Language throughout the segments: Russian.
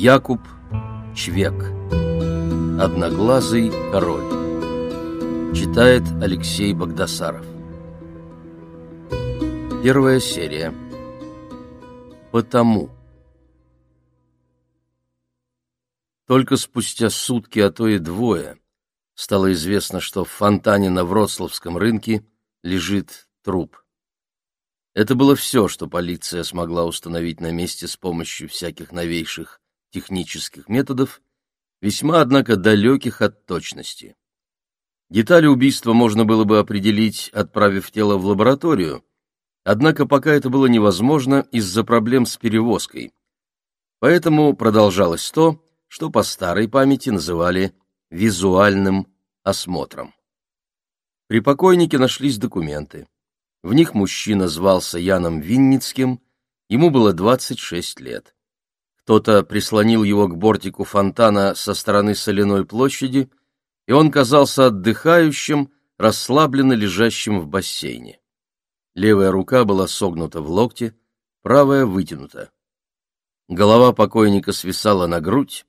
Якуб Чвек. Одноглазый король. Читает Алексей Богдасаров. Первая серия. Потому. Только спустя сутки, а то и двое, стало известно, что в фонтане на Вроцлавском рынке лежит труп. Это было все, что полиция смогла установить на месте с помощью всяких новейших технических методов, весьма, однако, далеких от точности. Детали убийства можно было бы определить, отправив тело в лабораторию, однако пока это было невозможно из-за проблем с перевозкой. Поэтому продолжалось то, что по старой памяти называли визуальным осмотром. При покойнике нашлись документы. В них мужчина звался Яном Винницким, ему было 26 лет. Кто-то прислонил его к бортику фонтана со стороны соляной площади, и он казался отдыхающим, расслабленно лежащим в бассейне. Левая рука была согнута в локте, правая вытянута. Голова покойника свисала на грудь,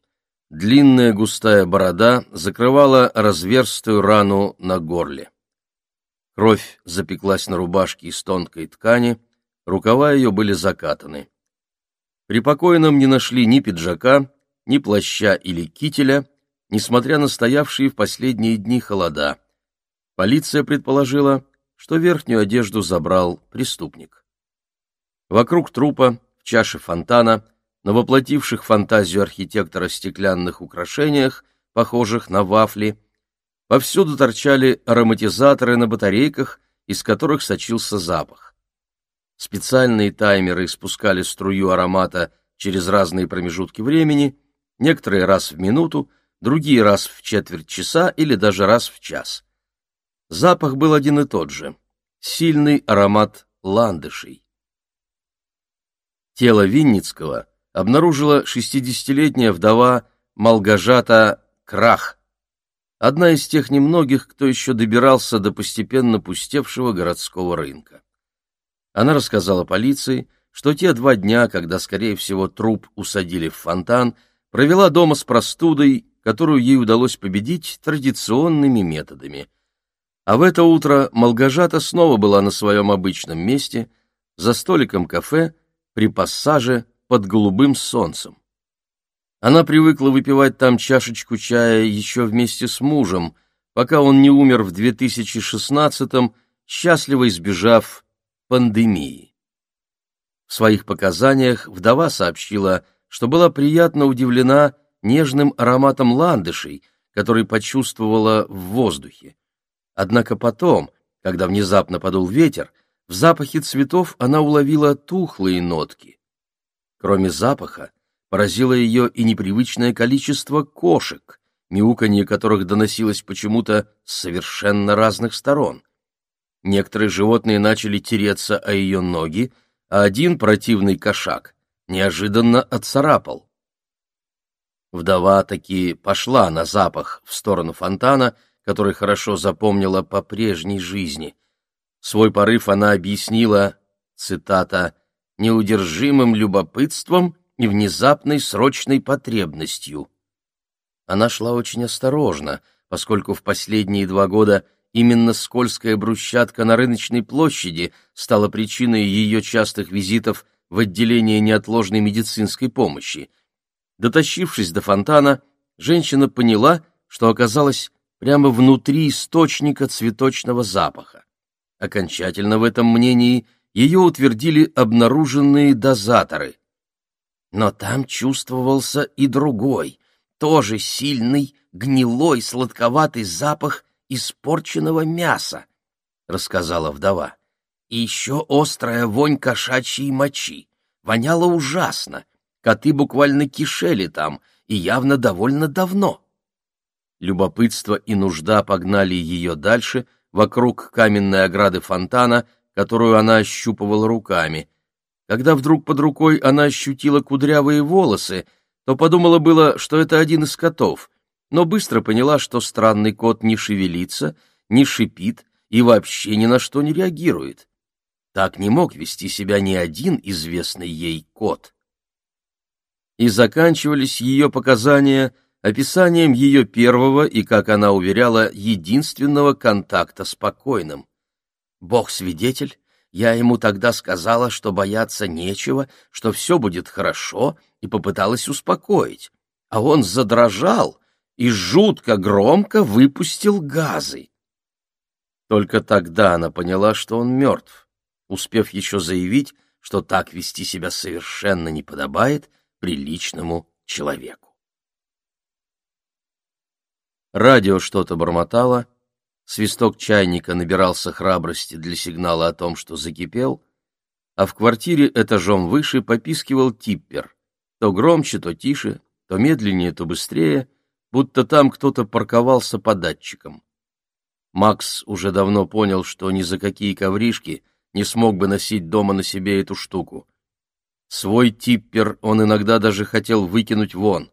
длинная густая борода закрывала разверстую рану на горле. Кровь запеклась на рубашке из тонкой ткани, рукава ее были закатаны. При покойном не нашли ни пиджака, ни плаща или кителя, несмотря на стоявшие в последние дни холода. Полиция предположила, что верхнюю одежду забрал преступник. Вокруг трупа, в чаше фонтана, на воплотивших фантазию архитектора стеклянных украшениях, похожих на вафли, Повсюду торчали ароматизаторы на батарейках, из которых сочился запах. Специальные таймеры испускали струю аромата через разные промежутки времени, некоторые раз в минуту, другие раз в четверть часа или даже раз в час. Запах был один и тот же — сильный аромат ландышей. Тело Винницкого обнаружила 60-летняя вдова Малгажата Крах, одна из тех немногих, кто еще добирался до постепенно пустевшего городского рынка. Она рассказала полиции, что те два дня, когда, скорее всего, труп усадили в фонтан, провела дома с простудой, которую ей удалось победить традиционными методами. А в это утро Малгажата снова была на своем обычном месте, за столиком кафе, при пассаже под голубым солнцем. Она привыкла выпивать там чашечку чая еще вместе с мужем, пока он не умер в 2016-м, счастливо избежав пандемии. В своих показаниях вдова сообщила, что была приятно удивлена нежным ароматом ландышей, который почувствовала в воздухе. Однако потом, когда внезапно подул ветер, в запахе цветов она уловила тухлые нотки. Кроме запаха, Поразило ее и непривычное количество кошек, мяуканье которых доносилось почему-то с совершенно разных сторон. Некоторые животные начали тереться о ее ноги, а один противный кошак неожиданно отцарапал. Вдова таки пошла на запах в сторону фонтана, который хорошо запомнила по прежней жизни. Свой порыв она объяснила, цитата, «неудержимым любопытством и внезапной срочной потребностью. Она шла очень осторожно, поскольку в последние два года именно скользкая брусчатка на рыночной площади стала причиной ее частых визитов в отделение неотложной медицинской помощи. Дотащившись до фонтана, женщина поняла, что оказалась прямо внутри источника цветочного запаха. Окончательно в этом мнении ее утвердили обнаруженные дозаторы. Но там чувствовался и другой, тоже сильный, гнилой, сладковатый запах испорченного мяса, — рассказала вдова. И еще острая вонь кошачьей мочи. Воняло ужасно. Коты буквально кишели там, и явно довольно давно. Любопытство и нужда погнали ее дальше, вокруг каменной ограды фонтана, которую она ощупывала руками — когда вдруг под рукой она ощутила кудрявые волосы, то подумала было, что это один из котов, но быстро поняла, что странный кот не шевелится, не шипит и вообще ни на что не реагирует. Так не мог вести себя ни один известный ей кот. и заканчивались ее показания описанием ее первого и, как она уверяла, единственного контакта с покойным. «Бог свидетель, я ему тогда сказала, что бояться нечего, что все будет хорошо, и попыталась успокоить. А он задрожал и жутко громко выпустил газы. Только тогда она поняла, что он мертв, успев еще заявить, что так вести себя совершенно не подобает приличному человеку. Радио что-то бормотало, свисток чайника набирался храбрости для сигнала о том, что закипел, а в квартире этажом выше попискивал типпер, то громче, то тише, то медленнее, то быстрее, будто там кто-то парковался по датчикам. Макс уже давно понял, что ни за какие ковришки не смог бы носить дома на себе эту штуку. Свой типпер он иногда даже хотел выкинуть вон.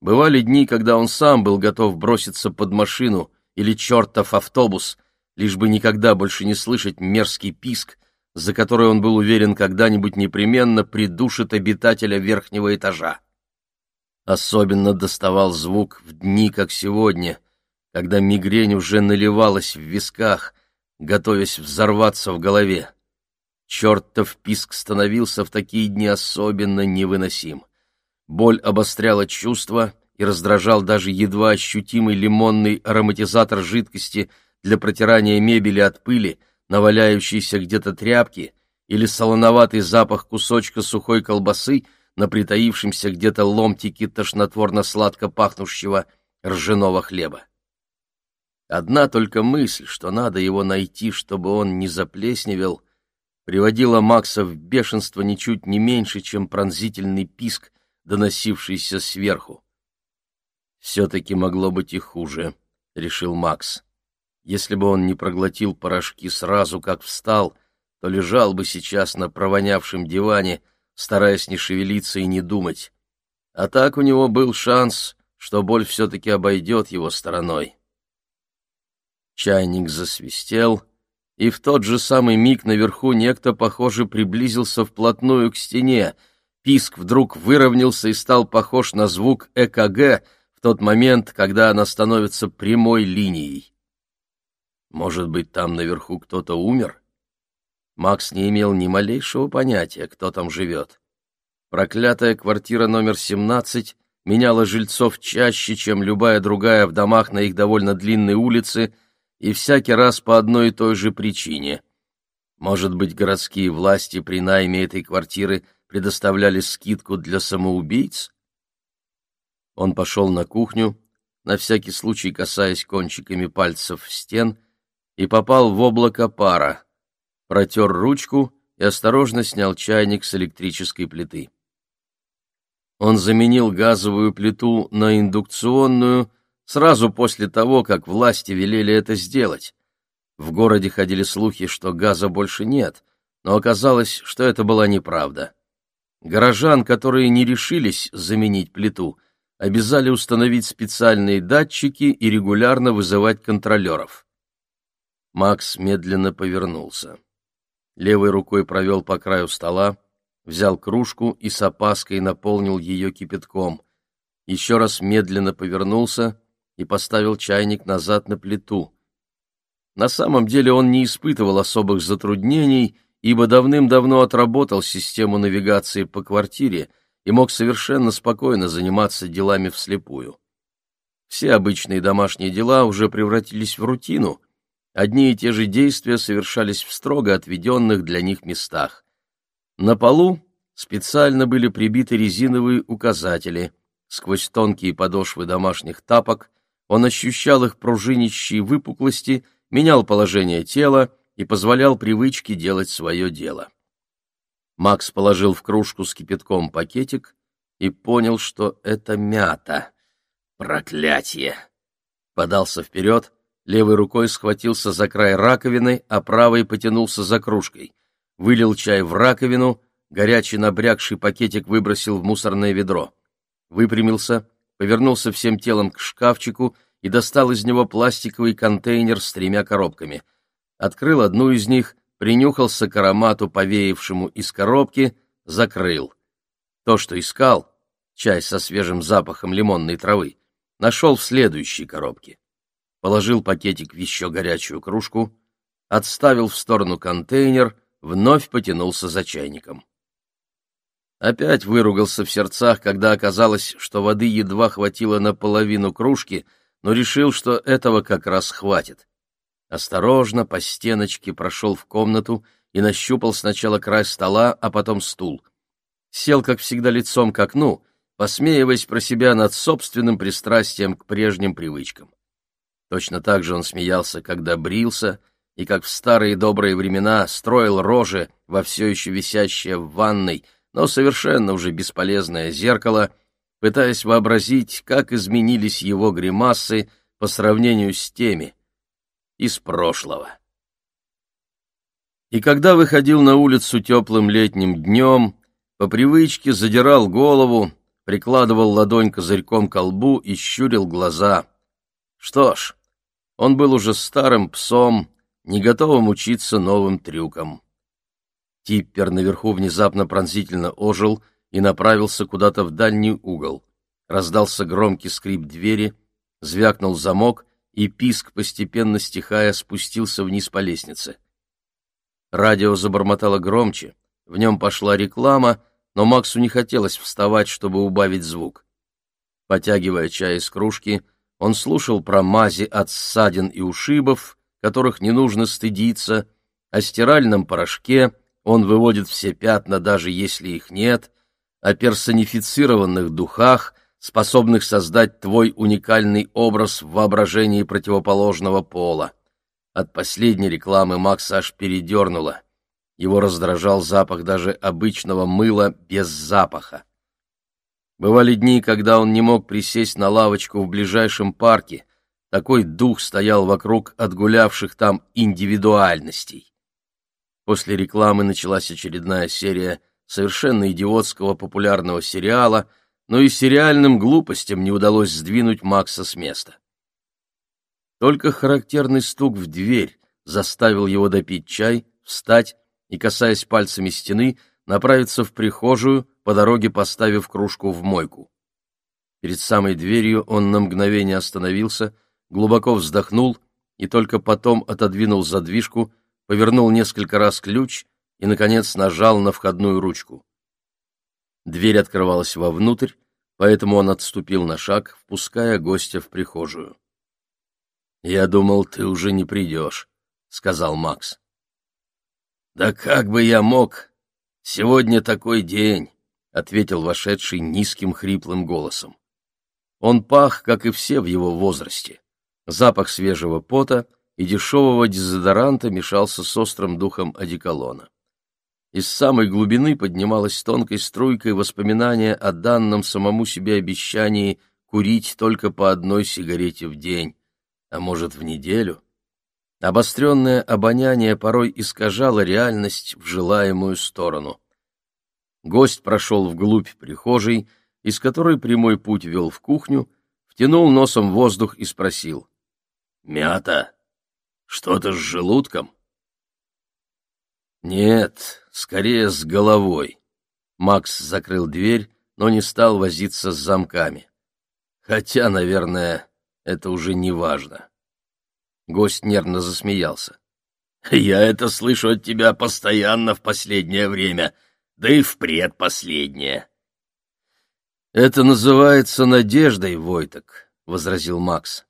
Бывали дни, когда он сам был готов броситься под машину или чертов автобус, лишь бы никогда больше не слышать мерзкий писк, за который он был уверен когда-нибудь непременно придушит обитателя верхнего этажа. Особенно доставал звук в дни, как сегодня, когда мигрень уже наливалась в висках, готовясь взорваться в голове. Чертов писк становился в такие дни особенно невыносим. Боль обостряла чувства и раздражал даже едва ощутимый лимонный ароматизатор жидкости для протирания мебели от пыли, наваляющейся где-то тряпки, или солоноватый запах кусочка сухой колбасы на притаившемся где-то ломтике тошнотворно-сладко пахнущего ржаного хлеба. Одна только мысль, что надо его найти, чтобы он не заплесневел, приводила Макса в бешенство ничуть не меньше, чем пронзительный писк, доносившийся сверху. «Все-таки могло быть и хуже», — решил Макс. Если бы он не проглотил порошки сразу, как встал, то лежал бы сейчас на провонявшем диване, стараясь не шевелиться и не думать. А так у него был шанс, что боль все-таки обойдет его стороной. Чайник засвистел, и в тот же самый миг наверху некто, похоже, приблизился вплотную к стене. Писк вдруг выровнялся и стал похож на звук ЭКГ в тот момент, когда она становится прямой линией. Может быть, там наверху кто-то умер? Макс не имел ни малейшего понятия, кто там живет. Проклятая квартира номер 17 меняла жильцов чаще, чем любая другая в домах на их довольно длинной улице, и всякий раз по одной и той же причине. Может быть, городские власти при найме этой квартиры предоставляли скидку для самоубийц? Он пошел на кухню, на всякий случай касаясь кончиками пальцев стен, и попал в облако пара, протер ручку и осторожно снял чайник с электрической плиты. Он заменил газовую плиту на индукционную сразу после того, как власти велели это сделать. В городе ходили слухи, что газа больше нет, но оказалось, что это была неправда. Горожан, которые не решились заменить плиту, обязали установить специальные датчики и регулярно вызывать контролеров. Макс медленно повернулся. Левой рукой провел по краю стола, взял кружку и с опаской наполнил ее кипятком. Еще раз медленно повернулся и поставил чайник назад на плиту. На самом деле он не испытывал особых затруднений, ибо давным-давно отработал систему навигации по квартире и мог совершенно спокойно заниматься делами вслепую. Все обычные домашние дела уже превратились в рутину — Одни и те же действия совершались в строго отведенных для них местах. На полу специально были прибиты резиновые указатели. Сквозь тонкие подошвы домашних тапок он ощущал их пружинищие выпуклости, менял положение тела и позволял привычке делать свое дело. Макс положил в кружку с кипятком пакетик и понял, что это мята. Проклятие! Подался вперед, левой рукой схватился за край раковины, а правой потянулся за кружкой. Вылил чай в раковину, горячий набрякший пакетик выбросил в мусорное ведро. Выпрямился, повернулся всем телом к шкафчику и достал из него пластиковый контейнер с тремя коробками. Открыл одну из них, принюхался к аромату, повеявшему из коробки, закрыл. То, что искал, чай со свежим запахом лимонной травы, нашел в следующей коробке. Положил пакетик в еще горячую кружку, отставил в сторону контейнер, вновь потянулся за чайником. Опять выругался в сердцах, когда оказалось, что воды едва хватило на половину кружки, но решил, что этого как раз хватит. Осторожно по стеночке прошел в комнату и нащупал сначала край стола, а потом стул. Сел, как всегда, лицом к окну, посмеиваясь про себя над собственным пристрастием к прежним привычкам. Точно так же он смеялся, когда брился, и как в старые добрые времена строил рожи во все еще висящее в ванной, но совершенно уже бесполезное зеркало, пытаясь вообразить, как изменились его гримасы по сравнению с теми из прошлого. И когда выходил на улицу теплым летним днем, по привычке задирал голову, прикладывал ладонь козырьком к лбу и щурил глаза. Что ж, он был уже старым псом, не готовым учиться новым трюкам. Типпер наверху внезапно пронзительно ожил и направился куда-то в дальний угол. Раздался громкий скрип двери, звякнул замок, и писк, постепенно стихая, спустился вниз по лестнице. Радио забормотало громче, в нем пошла реклама, но Максу не хотелось вставать, чтобы убавить звук. Потягивая чай из кружки, он слушал про мази от ссадин и ушибов, которых не нужно стыдиться, о стиральном порошке, он выводит все пятна, даже если их нет, о персонифицированных духах, способных создать твой уникальный образ в воображении противоположного пола. От последней рекламы Макса аж передернуло. Его раздражал запах даже обычного мыла без запаха. Бывали дни, когда он не мог присесть на лавочку в ближайшем парке. Такой дух стоял вокруг отгулявших там индивидуальностей. После рекламы началась очередная серия совершенно идиотского популярного сериала, но и сериальным глупостям не удалось сдвинуть Макса с места. Только характерный стук в дверь заставил его допить чай, встать и, касаясь пальцами стены, направиться в прихожую, по дороге поставив кружку в мойку. Перед самой дверью он на мгновение остановился, глубоко вздохнул и только потом отодвинул задвижку, повернул несколько раз ключ и, наконец, нажал на входную ручку. Дверь открывалась вовнутрь, поэтому он отступил на шаг, впуская гостя в прихожую. «Я думал, ты уже не придешь», — сказал Макс. «Да как бы я мог? Сегодня такой день», — ответил вошедший низким хриплым голосом. Он пах, как и все в его возрасте. Запах свежего пота — и дешевого дезодоранта мешался с острым духом одеколона. Из самой глубины поднималась тонкой струйкой воспоминания о данном самому себе обещании курить только по одной сигарете в день, а может, в неделю. Обостренное обоняние порой искажало реальность в желаемую сторону. Гость прошел вглубь прихожей, из которой прямой путь вел в кухню, втянул носом воздух и спросил. «Мята?» Что-то с желудком? Нет, скорее с головой. Макс закрыл дверь, но не стал возиться с замками. Хотя, наверное, это уже не важно. Гость нервно засмеялся. «Я это слышу от тебя постоянно в последнее время, да и в предпоследнее». «Это называется надеждой, Войток», — возразил Макс.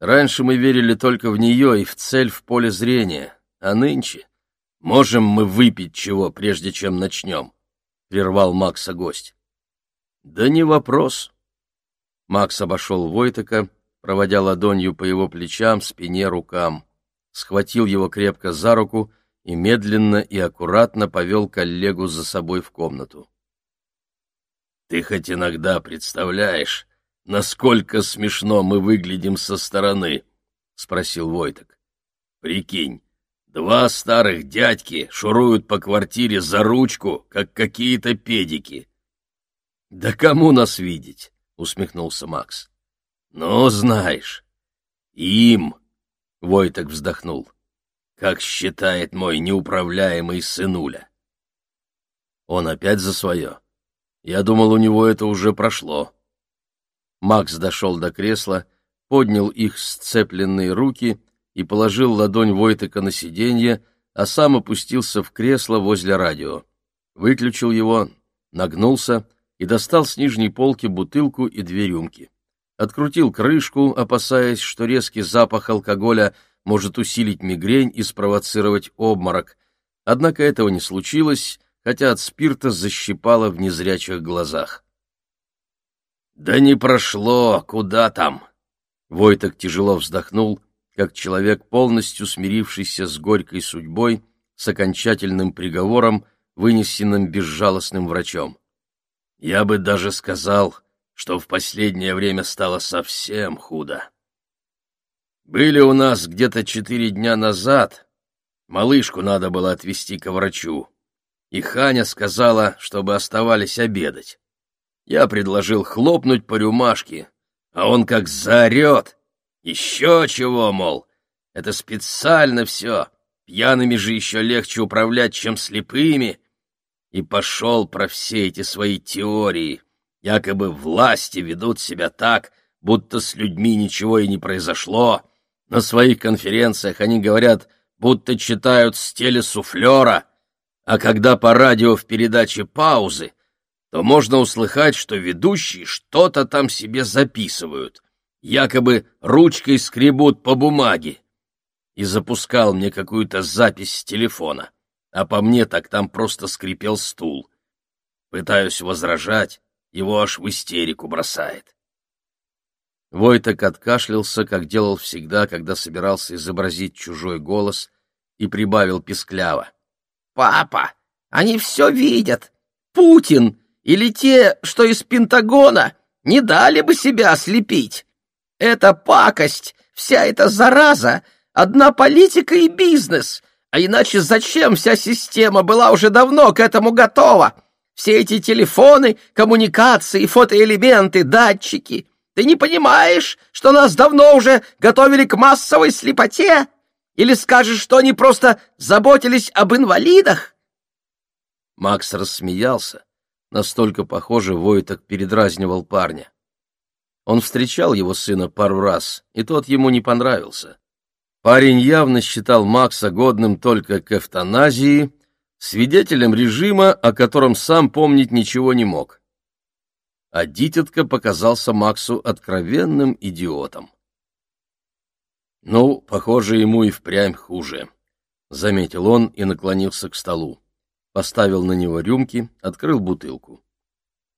Раньше мы верили только в нее и в цель в поле зрения, а нынче можем мы выпить чего, прежде чем начнем, — прервал Макса гость. — Да не вопрос. Макс обошел Войтека, проводя ладонью по его плечам, спине, рукам, схватил его крепко за руку и медленно и аккуратно повел коллегу за собой в комнату. — Ты хоть иногда представляешь, насколько смешно мы выглядим со стороны, — спросил Войток. — Прикинь, два старых дядьки шуруют по квартире за ручку, как какие-то педики. — Да кому нас видеть? — усмехнулся Макс. — Ну, знаешь, им, — Войток вздохнул, — как считает мой неуправляемый сынуля. Он опять за свое. Я думал, у него это уже прошло. Макс дошел до кресла, поднял их сцепленные руки и положил ладонь Войтека на сиденье, а сам опустился в кресло возле радио. Выключил его, нагнулся и достал с нижней полки бутылку и две рюмки. Открутил крышку, опасаясь, что резкий запах алкоголя может усилить мигрень и спровоцировать обморок. Однако этого не случилось, хотя от спирта защипало в незрячих глазах. «Да не прошло, куда там?» Войток тяжело вздохнул, как человек, полностью смирившийся с горькой судьбой, с окончательным приговором, вынесенным безжалостным врачом. «Я бы даже сказал, что в последнее время стало совсем худо. Были у нас где-то четыре дня назад, малышку надо было отвезти к врачу, и Ханя сказала, чтобы оставались обедать. Я предложил хлопнуть по рюмашке, а он как заорет. Еще чего, мол, это специально все, пьяными же еще легче управлять, чем слепыми. И пошел про все эти свои теории. Якобы власти ведут себя так, будто с людьми ничего и не произошло. На своих конференциях они говорят, будто читают с телесуфлера — а когда по радио в передаче паузы, то можно услыхать, что ведущие что-то там себе записывают, якобы ручкой скребут по бумаге. И запускал мне какую-то запись с телефона, а по мне так там просто скрипел стул. Пытаюсь возражать, его аж в истерику бросает. Войток откашлялся, как делал всегда, когда собирался изобразить чужой голос, и прибавил пискляво. Папа, они все видят. Путин или те, что из Пентагона, не дали бы себя ослепить. Это пакость, вся эта зараза, одна политика и бизнес. А иначе зачем вся система была уже давно к этому готова? Все эти телефоны, коммуникации, фотоэлементы, датчики. Ты не понимаешь, что нас давно уже готовили к массовой слепоте? Или скажешь, что они просто заботились об инвалидах?» Макс рассмеялся. Настолько похоже Войток передразнивал парня. Он встречал его сына пару раз, и тот ему не понравился. Парень явно считал Макса годным только к эвтаназии, свидетелем режима, о котором сам помнить ничего не мог. А дитятка показался Максу откровенным идиотом. «Ну, похоже, ему и впрямь хуже», — заметил он и наклонился к столу. Поставил на него рюмки, открыл бутылку.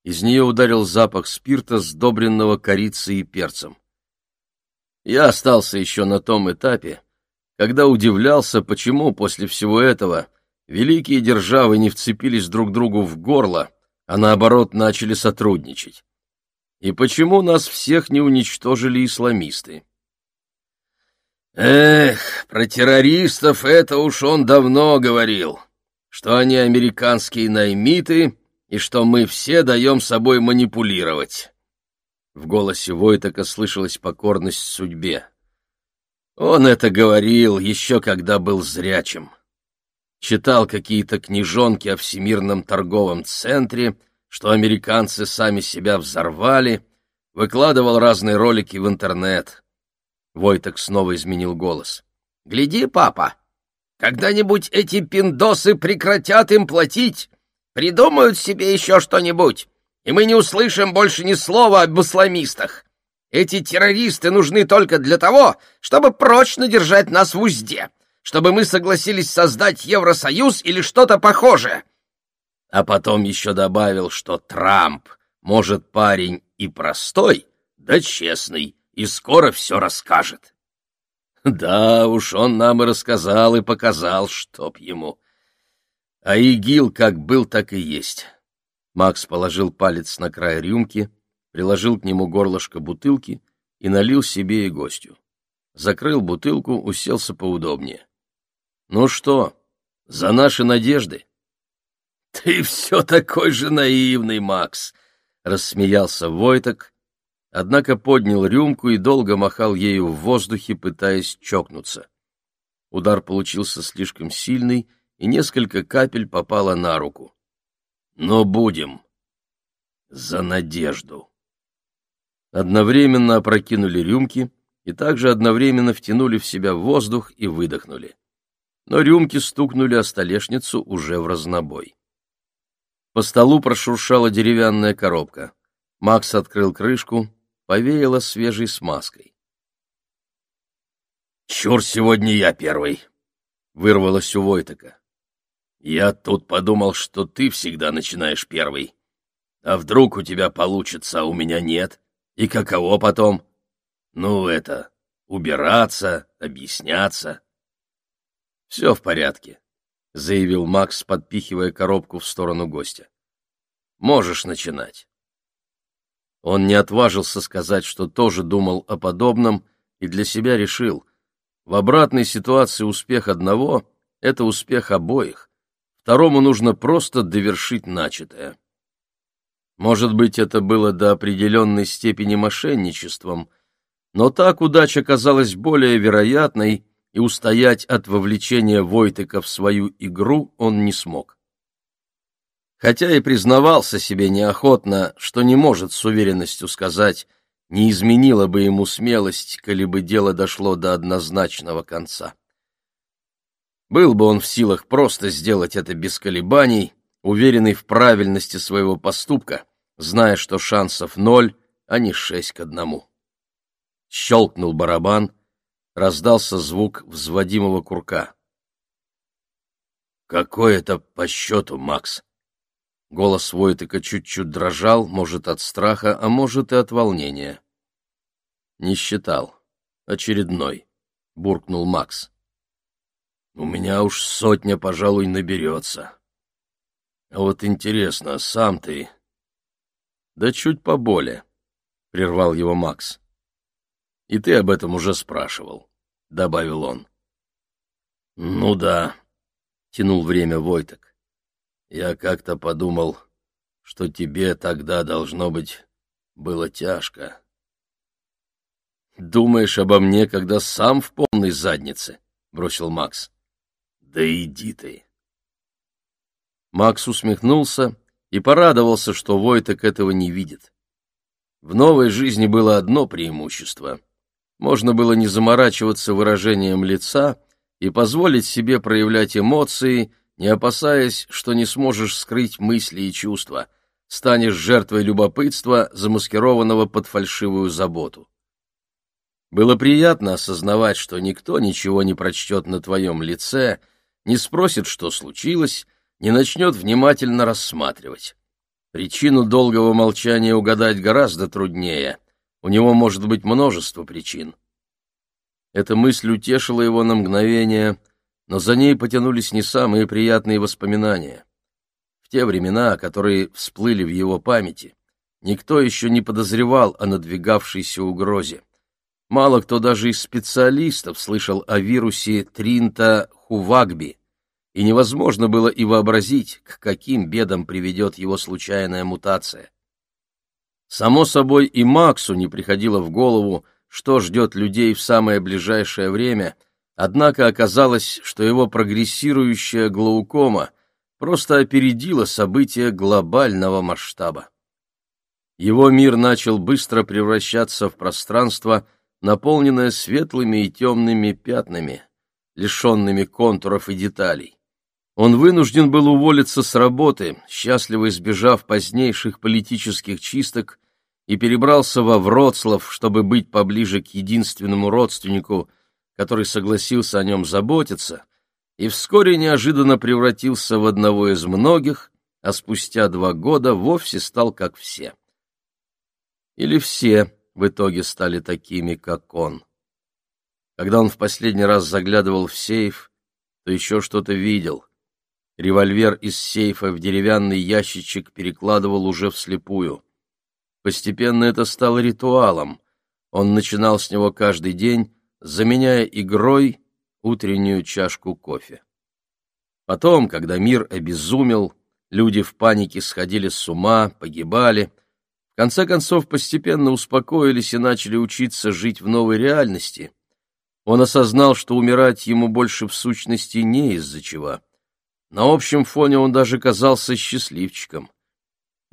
Из нее ударил запах спирта, сдобренного корицей и перцем. Я остался еще на том этапе, когда удивлялся, почему после всего этого великие державы не вцепились друг другу в горло, а наоборот начали сотрудничать. И почему нас всех не уничтожили исламисты? Эх, про террористов это уж он давно говорил, что они американские наймиты и что мы все даем собой манипулировать. В голосе Войтака слышалась покорность судьбе. Он это говорил еще когда был зрячим. Читал какие-то книжонки о Всемирном торговом центре, что американцы сами себя взорвали, выкладывал разные ролики в интернет. Войток снова изменил голос. «Гляди, папа, когда-нибудь эти пиндосы прекратят им платить, придумают себе еще что-нибудь, и мы не услышим больше ни слова об исламистах. Эти террористы нужны только для того, чтобы прочно держать нас в узде, чтобы мы согласились создать Евросоюз или что-то похожее». А потом еще добавил, что Трамп, может, парень и простой, да честный, и скоро все расскажет. Да уж, он нам и рассказал, и показал, чтоб ему. А ИГИЛ как был, так и есть. Макс положил палец на край рюмки, приложил к нему горлышко бутылки и налил себе и гостю. Закрыл бутылку, уселся поудобнее. «Ну что, за наши надежды?» «Ты все такой же наивный, Макс!» — рассмеялся Войток однако поднял рюмку и долго махал ею в воздухе, пытаясь чокнуться. Удар получился слишком сильный, и несколько капель попало на руку. «Но будем!» За надежду. Одновременно опрокинули рюмки и также одновременно втянули в себя воздух и выдохнули. Но рюмки стукнули о столешницу уже в разнобой. По столу прошуршала деревянная коробка. Макс открыл крышку, повеяло свежей смазкой. «Чур, сегодня я первый!» — вырвалось у Войтака. «Я тут подумал, что ты всегда начинаешь первый. А вдруг у тебя получится, а у меня нет? И каково потом? Ну, это, убираться, объясняться». «Все в порядке», — заявил Макс, подпихивая коробку в сторону гостя. «Можешь начинать». Он не отважился сказать, что тоже думал о подобном, и для себя решил, в обратной ситуации успех одного — это успех обоих, второму нужно просто довершить начатое. Может быть, это было до определенной степени мошенничеством, но так удача казалась более вероятной, и устоять от вовлечения Войтыка в свою игру он не смог хотя и признавался себе неохотно, что не может с уверенностью сказать, не изменила бы ему смелость, коли бы дело дошло до однозначного конца. Был бы он в силах просто сделать это без колебаний, уверенный в правильности своего поступка, зная, что шансов ноль, а не шесть к одному. Щелкнул барабан, раздался звук взводимого курка. «Какой это по счету, Макс?» Голос Войтыка чуть-чуть дрожал, может, от страха, а может, и от волнения. «Не считал. Очередной», — буркнул Макс. «У меня уж сотня, пожалуй, наберется. А вот интересно, сам ты...» «Да чуть поболее», — прервал его Макс. «И ты об этом уже спрашивал», — добавил он. «Ну да», — тянул время Войток. Я как-то подумал, что тебе тогда, должно быть, было тяжко. «Думаешь обо мне, когда сам в полной заднице?» — бросил Макс. «Да иди ты!» Макс усмехнулся и порадовался, что Войтек этого не видит. В новой жизни было одно преимущество. Можно было не заморачиваться выражением лица и позволить себе проявлять эмоции — не опасаясь, что не сможешь скрыть мысли и чувства, станешь жертвой любопытства, замаскированного под фальшивую заботу. Было приятно осознавать, что никто ничего не прочтет на твоем лице, не спросит, что случилось, не начнет внимательно рассматривать. Причину долгого молчания угадать гораздо труднее. У него может быть множество причин. Эта мысль утешила его на мгновение — но за ней потянулись не самые приятные воспоминания. В те времена, которые всплыли в его памяти, никто еще не подозревал о надвигавшейся угрозе. Мало кто даже из специалистов слышал о вирусе Тринта Хувагби, и невозможно было и вообразить, к каким бедам приведет его случайная мутация. Само собой, и Максу не приходило в голову, что ждет людей в самое ближайшее время — Однако оказалось, что его прогрессирующая глаукома просто опередила события глобального масштаба. Его мир начал быстро превращаться в пространство, наполненное светлыми и темными пятнами, лишенными контуров и деталей. Он вынужден был уволиться с работы, счастливо избежав позднейших политических чисток, и перебрался во Вроцлав, чтобы быть поближе к единственному родственнику – который согласился о нем заботиться, и вскоре неожиданно превратился в одного из многих, а спустя два года вовсе стал как все. Или все в итоге стали такими, как он. Когда он в последний раз заглядывал в сейф, то еще что-то видел. Револьвер из сейфа в деревянный ящичек перекладывал уже вслепую. Постепенно это стало ритуалом. Он начинал с него каждый день, заменяя игрой утреннюю чашку кофе. Потом, когда мир обезумел, люди в панике сходили с ума, погибали, в конце концов постепенно успокоились и начали учиться жить в новой реальности, он осознал, что умирать ему больше в сущности не из-за чего. На общем фоне он даже казался счастливчиком.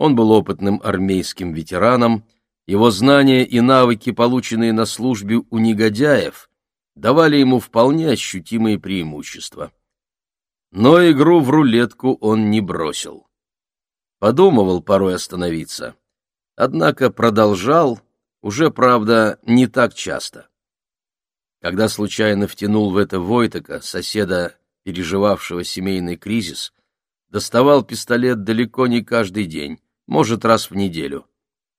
Он был опытным армейским ветераном, его знания и навыки, полученные на службе у негодяев, давали ему вполне ощутимые преимущества. Но игру в рулетку он не бросил. Подумывал порой остановиться, однако продолжал, уже, правда, не так часто. Когда случайно втянул в это Войтака, соседа, переживавшего семейный кризис, доставал пистолет далеко не каждый день, может, раз в неделю,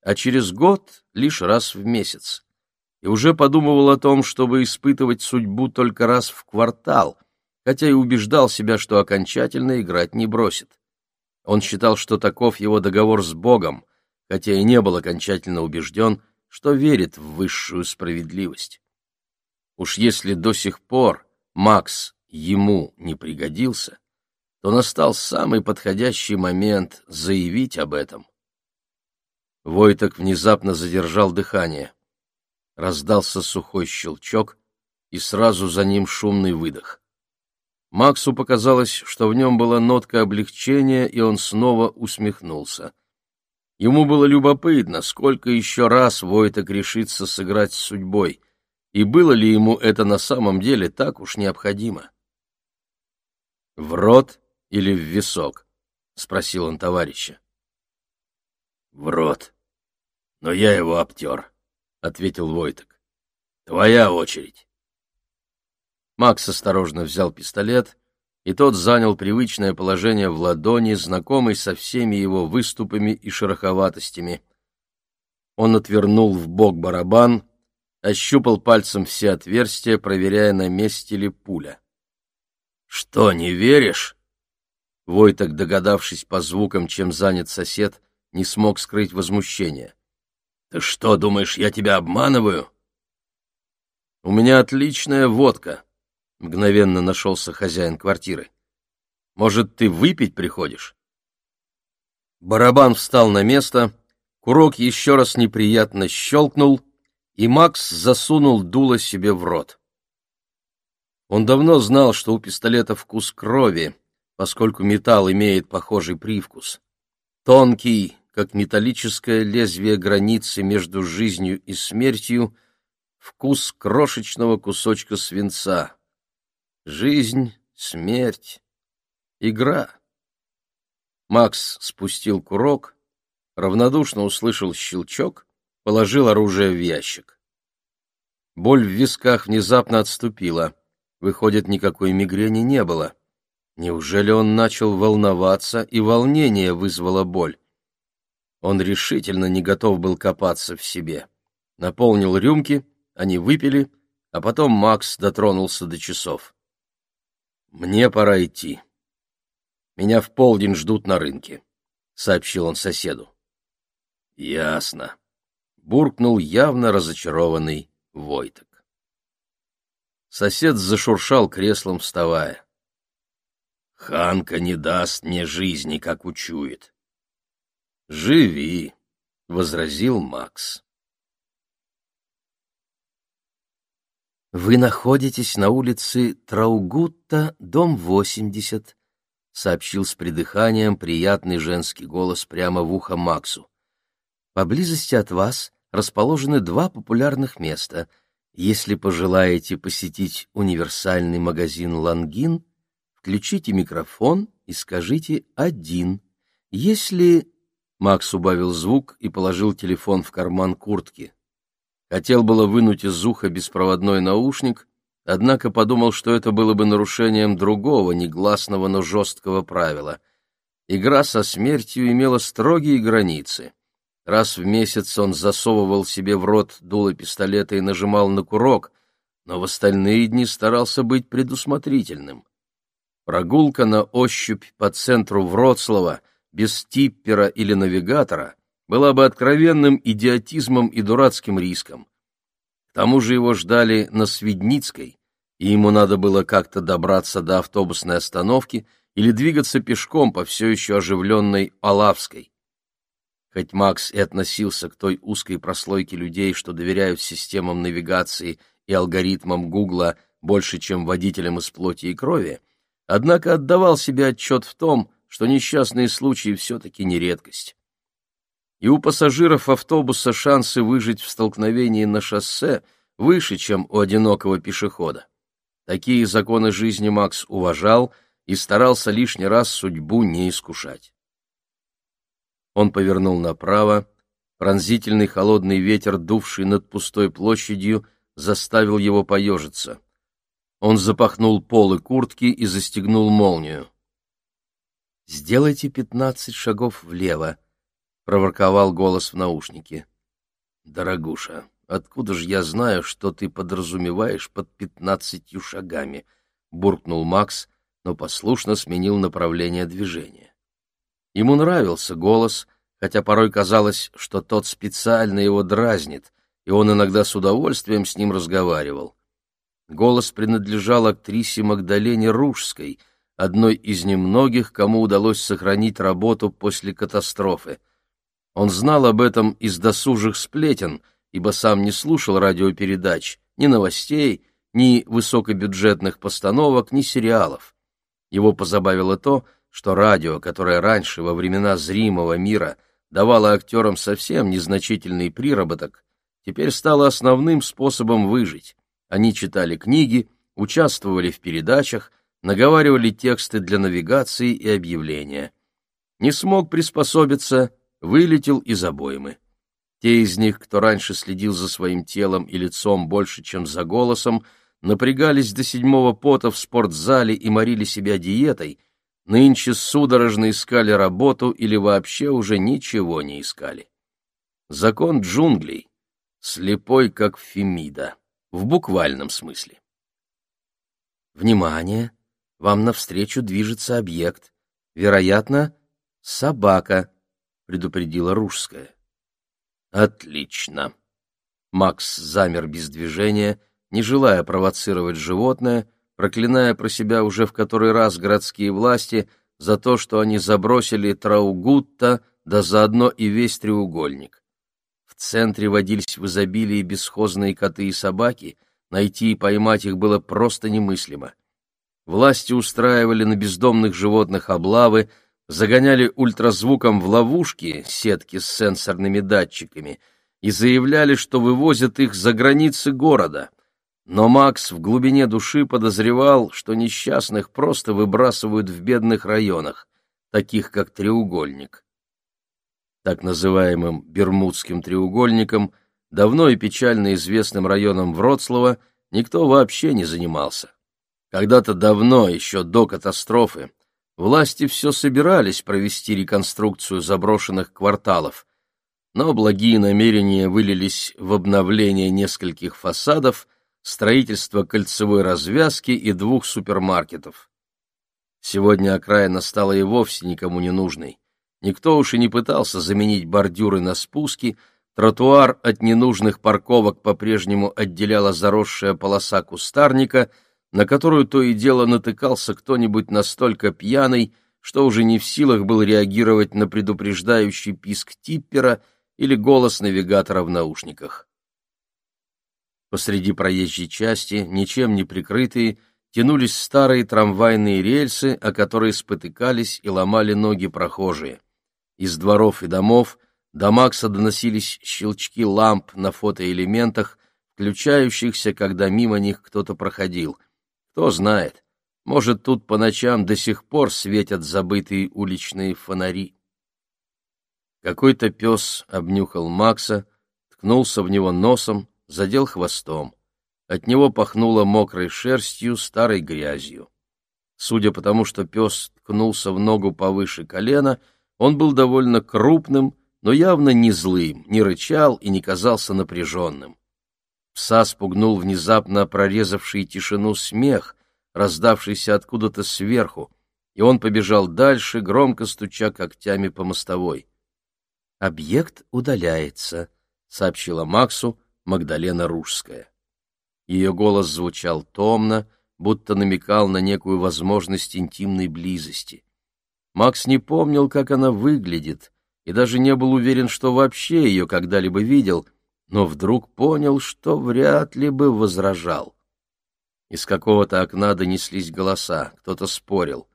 а через год лишь раз в месяц. И уже подумывал о том, чтобы испытывать судьбу только раз в квартал, хотя и убеждал себя, что окончательно играть не бросит. Он считал, что таков его договор с Богом, хотя и не был окончательно убежден, что верит в высшую справедливость. Уж если до сих пор Макс ему не пригодился, то настал самый подходящий момент заявить об этом. Войток внезапно задержал дыхание. Раздался сухой щелчок, и сразу за ним шумный выдох. Максу показалось, что в нем была нотка облегчения, и он снова усмехнулся. Ему было любопытно, сколько еще раз Войток решится сыграть с судьбой, и было ли ему это на самом деле так уж необходимо. В рот или в висок? — спросил он товарища. — В рот. Но я его обтер, — ответил Войток. — Твоя очередь. Макс осторожно взял пистолет, и тот занял привычное положение в ладони, знакомый со всеми его выступами и шероховатостями. Он отвернул в бок барабан, ощупал пальцем все отверстия, проверяя, на месте ли пуля. — Что, не веришь? Войток, догадавшись по звукам, чем занят сосед, не смог скрыть возмущение. «Ты что, думаешь, я тебя обманываю?» «У меня отличная водка», — мгновенно нашелся хозяин квартиры. «Может, ты выпить приходишь?» Барабан встал на место, курок еще раз неприятно щелкнул, и Макс засунул дуло себе в рот. Он давно знал, что у пистолета вкус крови, поскольку металл имеет похожий привкус. Тонкий, как металлическое лезвие границы между жизнью и смертью, вкус крошечного кусочка свинца. Жизнь, смерть, игра. Макс спустил курок, равнодушно услышал щелчок, положил оружие в ящик. Боль в висках внезапно отступила. Выходит, никакой мигрени не было. Неужели он начал волноваться, и волнение вызвало боль? Он решительно не готов был копаться в себе. Наполнил рюмки, они выпили, а потом Макс дотронулся до часов. «Мне пора идти. Меня в полдень ждут на рынке», — сообщил он соседу. «Ясно», — буркнул явно разочарованный Войток. Сосед зашуршал креслом, вставая. Ханка не даст мне жизни, как учует. Живи, — возразил Макс. Вы находитесь на улице Траугутта, дом 80, — сообщил с придыханием приятный женский голос прямо в ухо Максу. Поблизости от вас расположены два популярных места. Если пожелаете посетить универсальный магазин «Лангин», Включите микрофон и скажите «один». Если... Макс убавил звук и положил телефон в карман куртки. Хотел было вынуть из уха беспроводной наушник, однако подумал, что это было бы нарушением другого, негласного, но жесткого правила. Игра со смертью имела строгие границы. Раз в месяц он засовывал себе в рот дуло пистолета и нажимал на курок, но в остальные дни старался быть предусмотрительным. Прогулка на ощупь по центру Вроцлава без типпера или навигатора была бы откровенным идиотизмом и дурацким риском. К тому же его ждали на Свидницкой, и ему надо было как-то добраться до автобусной остановки или двигаться пешком по все еще оживленной Алавской. Хоть Макс и относился к той узкой прослойке людей, что доверяют системам навигации и алгоритмам Гугла больше, чем водителям из плоти и крови, однако отдавал себе отчет в том, что несчастные случаи все-таки не редкость. и у пассажиров автобуса шансы выжить в столкновении на шоссе выше, чем у одинокого пешехода. Такие законы жизни Макс уважал и старался лишний раз судьбу не искушать. Он повернул направо, пронзительный холодный ветер, дувший над пустой площадью, заставил его поежиться. Он запахнул полы куртки и застегнул молнию. «Сделайте пятнадцать шагов влево», — проворковал голос в наушнике. «Дорогуша, откуда же я знаю, что ты подразумеваешь под пятнадцатью шагами?» — буркнул Макс, но послушно сменил направление движения. Ему нравился голос, хотя порой казалось, что тот специально его дразнит, и он иногда с удовольствием с ним разговаривал. Голос принадлежал актрисе Магдалене Ружской, одной из немногих, кому удалось сохранить работу после катастрофы — он знал об этом из досужих сплетен, ибо сам не слушал радиопередач, ни новостей, ни высокобюджетных постановок, ни сериалов. Его позабавило то, что радио, которое раньше, во времена зримого мира, давало актерам совсем незначительный приработок, теперь стало основным способом выжить. Они читали книги, участвовали в передачах, наговаривали тексты для навигации и объявления. Не смог приспособиться вылетел из обоймы. Те из них, кто раньше следил за своим телом и лицом больше, чем за голосом, напрягались до седьмого пота в спортзале и морили себя диетой, нынче судорожно искали работу или вообще уже ничего не искали. Закон джунглей, слепой как Фемида, в буквальном смысле. Внимание! Вам навстречу движется объект. Вероятно, собака, предупредила Ружская. Отлично. Макс замер без движения, не желая провоцировать животное, проклиная про себя уже в который раз городские власти за то, что они забросили Траугутта, да заодно и весь треугольник. Центре водились в изобилии бесхозные коты и собаки, найти и поймать их было просто немыслимо. Власти устраивали на бездомных животных облавы, загоняли ультразвуком в ловушки, сетки с сенсорными датчиками, и заявляли, что вывозят их за границы города. Но Макс в глубине души подозревал, что несчастных просто выбрасывают в бедных районах, таких как Треугольник. Так называемым Бермудским треугольником, давно и печально известным районом Вроцлава, никто вообще не занимался. Когда-то давно, еще до катастрофы, Власти все собирались провести реконструкцию заброшенных кварталов, но благие намерения вылились в обновление нескольких фасадов, строительство кольцевой развязки и двух супермаркетов. Сегодня окраина стала и вовсе никому не нужной. Никто уж и не пытался заменить бордюры на спуске, тротуар от ненужных парковок по-прежнему отделяла заросшая полоса кустарника — на которую то и дело натыкался кто-нибудь настолько пьяный, что уже не в силах был реагировать на предупреждающий писк типпера или голос навигатора в наушниках. Посреди проезжей части, ничем не прикрытые, тянулись старые трамвайные рельсы, о которые спотыкались и ломали ноги прохожие. Из дворов и домов до Макса доносились щелчки ламп на фотоэлементах, включающихся, когда мимо них кто-то проходил — кто знает, может, тут по ночам до сих пор светят забытые уличные фонари. Какой-то пес обнюхал Макса, ткнулся в него носом, задел хвостом. От него пахнуло мокрой шерстью, старой грязью. Судя по тому, что пес ткнулся в ногу повыше колена, он был довольно крупным, но явно не злым, не рычал и не казался напряженным. Пса спугнул внезапно прорезавший тишину смех, раздавшийся откуда-то сверху, и он побежал дальше, громко стуча когтями по мостовой. «Объект удаляется», — сообщила Максу Магдалена Ружская. Ее голос звучал томно, будто намекал на некую возможность интимной близости. Макс не помнил, как она выглядит, и даже не был уверен, что вообще ее когда-либо видел — но вдруг понял, что вряд ли бы возражал. Из какого-то окна донеслись голоса, кто-то спорил.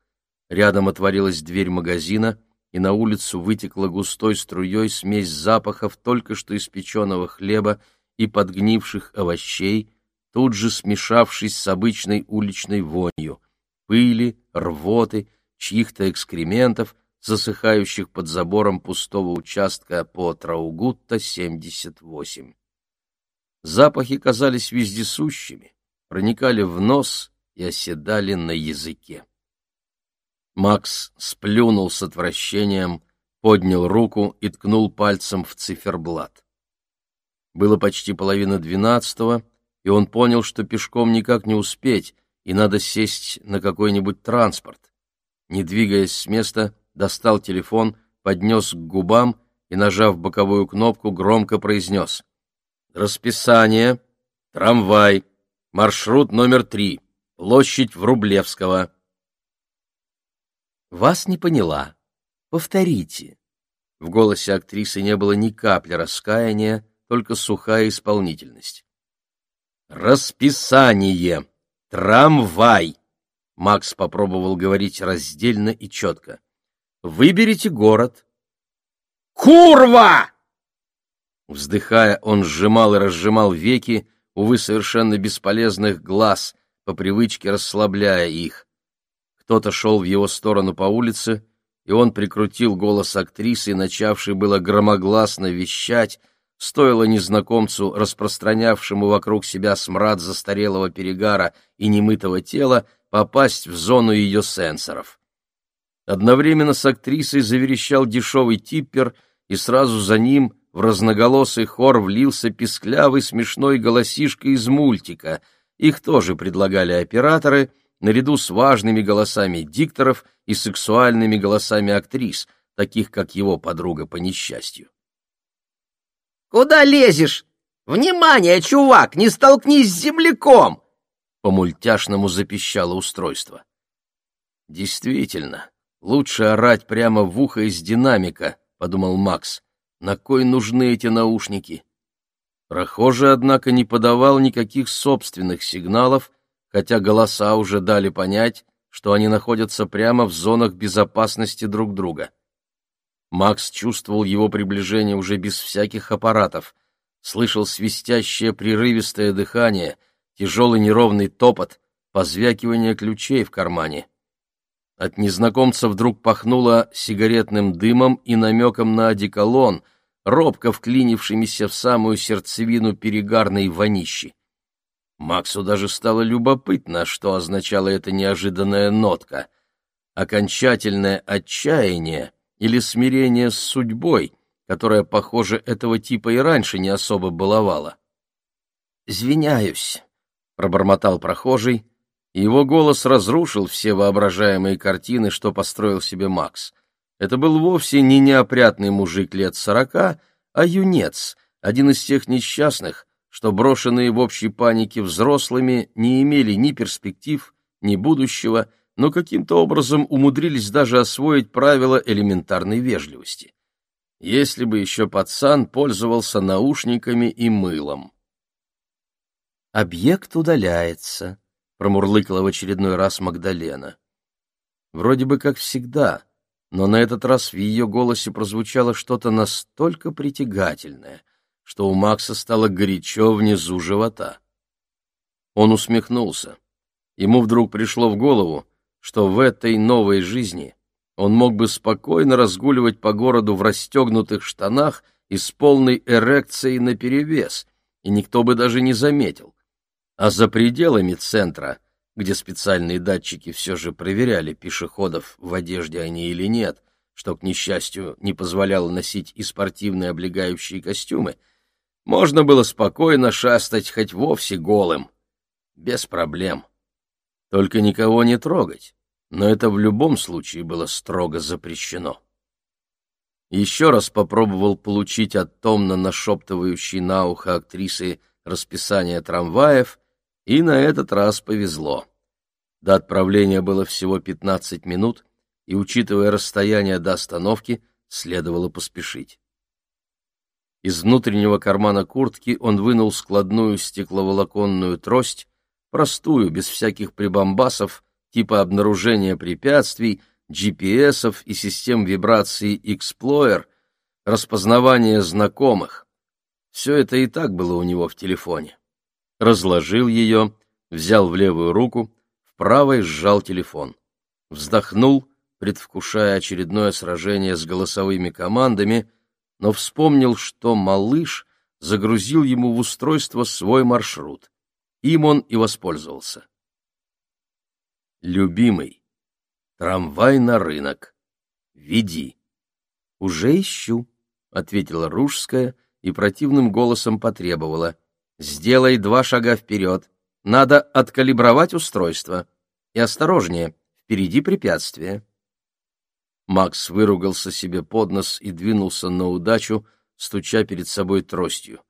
Рядом отворилась дверь магазина, и на улицу вытекла густой струей смесь запахов только что испеченного хлеба и подгнивших овощей, тут же смешавшись с обычной уличной вонью, пыли, рвоты, чьих-то экскрементов, засыхающих под забором пустого участка по Траугутта, 78. Запахи казались вездесущими, проникали в нос и оседали на языке. Макс сплюнул с отвращением, поднял руку и ткнул пальцем в циферблат. Было почти половина двенадцатого, и он понял, что пешком никак не успеть, и надо сесть на какой-нибудь транспорт. Не двигаясь с места, достал телефон, поднес к губам и, нажав боковую кнопку, громко произнес. «Расписание. Трамвай. Маршрут номер три. Площадь Врублевского». «Вас не поняла. Повторите». В голосе актрисы не было ни капли раскаяния, только сухая исполнительность. «Расписание! Трамвай!» Макс попробовал говорить раздельно и четко. «Выберите город». «Курва!» Вздыхая, он сжимал и разжимал веки, увы, совершенно бесполезных глаз, по привычке расслабляя их. Кто-то шел в его сторону по улице, и он прикрутил голос актрисы, начавшей было громогласно вещать, стоило незнакомцу, распространявшему вокруг себя смрад застарелого перегара и немытого тела, попасть в зону ее сенсоров. Одновременно с актрисой заверещал дешевый типпер, и сразу за ним в разноголосый хор влился писклявый смешной голосишка из мультика. Их тоже предлагали операторы — наряду с важными голосами дикторов и сексуальными голосами актрис, таких как его подруга по несчастью. «Куда лезешь? Внимание, чувак, не столкнись с земляком!» По-мультяшному запищало устройство. «Действительно, лучше орать прямо в ухо из динамика», — подумал Макс. «На кой нужны эти наушники?» Прохожий, однако, не подавал никаких собственных сигналов, хотя голоса уже дали понять, что они находятся прямо в зонах безопасности друг друга. Макс чувствовал его приближение уже без всяких аппаратов, слышал свистящее прерывистое дыхание, тяжелый неровный топот, позвякивание ключей в кармане. От незнакомца вдруг пахнуло сигаретным дымом и намеком на одеколон, робко вклинившимися в самую сердцевину перегарной вонищи. Максу даже стало любопытно, что означала эта неожиданная нотка. Окончательное отчаяние или смирение с судьбой, которая, похоже, этого типа и раньше не особо баловала. «Извиняюсь», — пробормотал прохожий, и его голос разрушил все воображаемые картины, что построил себе Макс. Это был вовсе не неопрятный мужик лет сорока, а юнец, один из тех несчастных, что брошенные в общей панике взрослыми не имели ни перспектив, ни будущего, но каким-то образом умудрились даже освоить правила элементарной вежливости. Если бы еще пацан пользовался наушниками и мылом. «Объект удаляется», — промурлыкала в очередной раз Магдалена. Вроде бы как всегда, но на этот раз в ее голосе прозвучало что-то настолько притягательное, что у Макса стало горячо внизу живота. Он усмехнулся. Ему вдруг пришло в голову, что в этой новой жизни он мог бы спокойно разгуливать по городу в расстегнутых штанах и с полной эрекцией наперевес, и никто бы даже не заметил. А за пределами центра, где специальные датчики все же проверяли пешеходов, в одежде они или нет, что, к несчастью, не позволяло носить и спортивные облегающие костюмы, можно было спокойно шастать хоть вовсе голым. Без проблем. Только никого не трогать. Но это в любом случае было строго запрещено. Еще раз попробовал получить от томно нашептывающей на ухо актрисы расписание трамваев, и на этот раз повезло. До отправления было всего 15 минут, и, учитывая расстояние до остановки, следовало поспешить. Из внутреннего кармана куртки он вынул складную стекловолоконную трость, простую, без всяких прибамбасов, типа обнаружения препятствий, GPS и систем вибрации Explorer, распознавание знакомых. Все это и так было у него в телефоне. Разложил ее, взял в левую руку, в правой сжал телефон. Вздохнул, предвкушая очередное сражение с голосовыми командами, но вспомнил, что малыш загрузил ему в устройство свой маршрут. Им он и воспользовался. «Любимый, трамвай на рынок. Веди». «Уже ищу», — ответила Ружская и противным голосом потребовала. «Сделай два шага вперед. Надо откалибровать устройство. И осторожнее, впереди препятствие». Макс выругался себе под нос и двинулся на удачу, стуча перед собой тростью.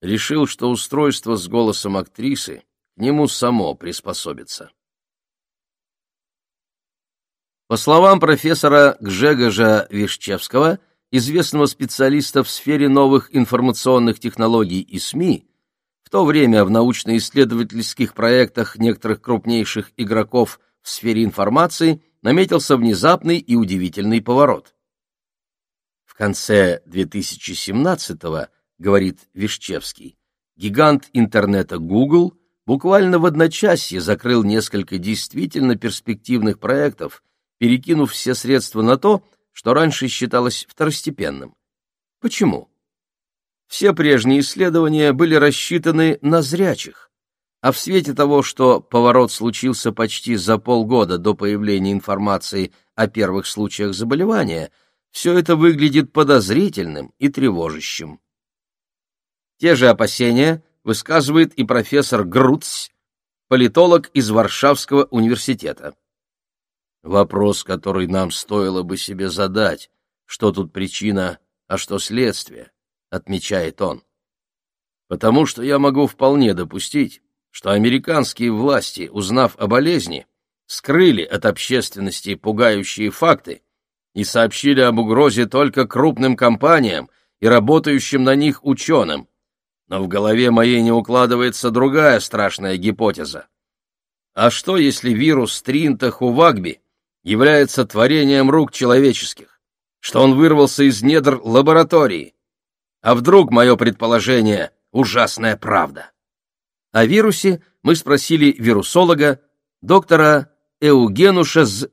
Решил, что устройство с голосом актрисы к нему само приспособится. По словам профессора Гжегожа Вишчевского, известного специалиста в сфере новых информационных технологий и СМИ, то время в научно-исследовательских проектах некоторых крупнейших игроков в сфере информации наметился внезапный и удивительный поворот. В конце 2017-го, говорит Вишчевский, гигант интернета Google буквально в одночасье закрыл несколько действительно перспективных проектов, перекинув все средства на то, что раньше считалось второстепенным. Почему? Все прежние исследования были рассчитаны на зрячих, а в свете того, что поворот случился почти за полгода до появления информации о первых случаях заболевания – все это выглядит подозрительным и тревожащим. Те же опасения высказывает и профессор Груц, политолог из Варшавского университета. Вопрос, который нам стоило бы себе задать, что тут причина, а что следствие, отмечает он. Потому что я могу вполне допустить, что американские власти, узнав о болезни, скрыли от общественности пугающие факты и сообщили об угрозе только крупным компаниям и работающим на них ученым. Но в голове моей не укладывается другая страшная гипотеза. А что, если вирус Тринта Хувагби является творением рук человеческих? Что он вырвался из недр лаборатории? А вдруг мое предположение — ужасная правда? О вирусе мы спросили вирусолога, доктора Эугенуша З.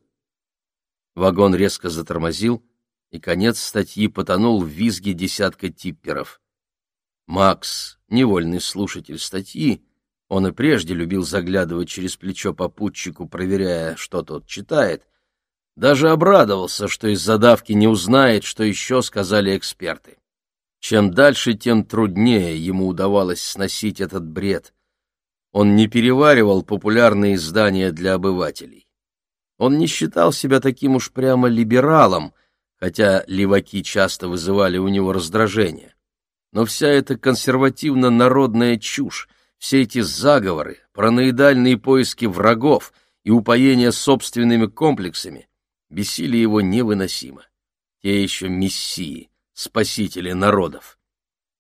Вагон резко затормозил, и конец статьи потонул в визге десятка типперов. Макс, невольный слушатель статьи, он и прежде любил заглядывать через плечо попутчику, проверяя, что тот читает, даже обрадовался, что из задавки не узнает, что еще сказали эксперты. Чем дальше, тем труднее ему удавалось сносить этот бред. Он не переваривал популярные издания для обывателей. Он не считал себя таким уж прямо либералом, хотя леваки часто вызывали у него раздражение. Но вся эта консервативно-народная чушь, все эти заговоры, параноидальные поиски врагов и упоение собственными комплексами бесили его невыносимо. Те еще мессии, спасители народов.